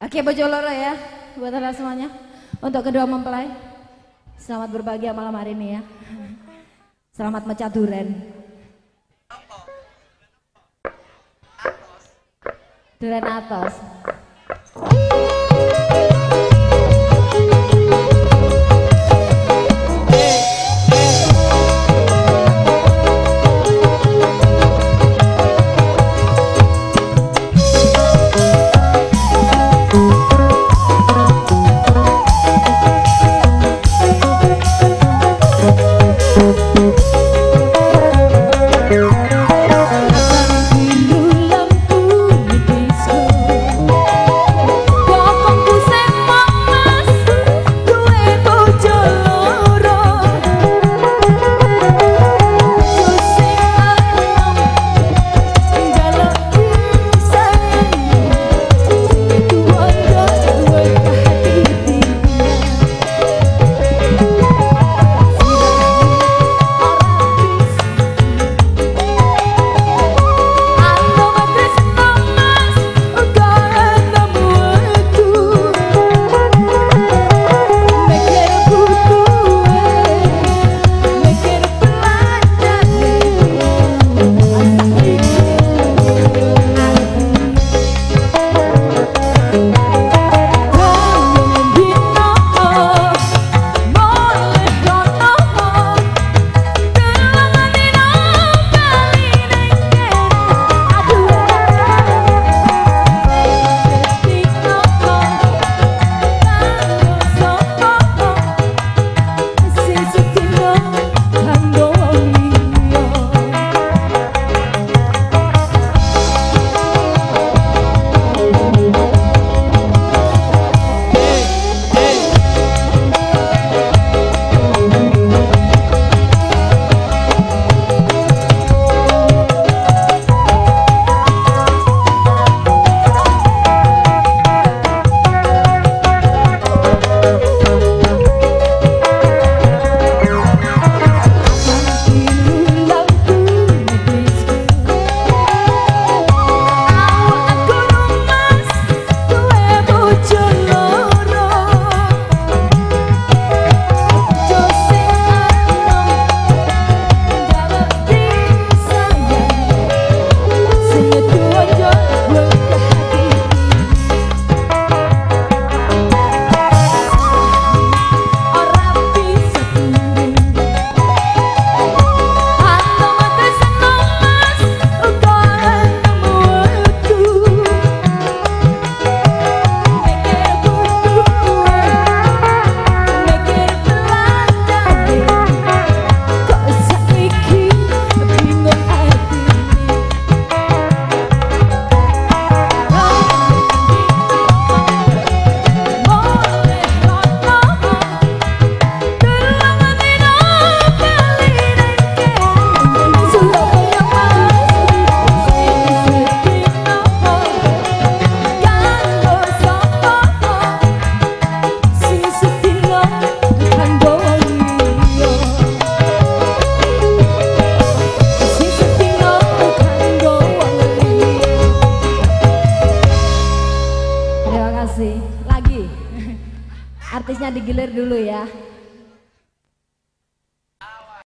Oke Bojoloro ya, buat anda semuanya. Untuk kedua mempelai, selamat berbahagia malam hari ini ya. Selamat mecah duren. Duren atas. Kasih. Lagi. Artisnya digilir dulu ya.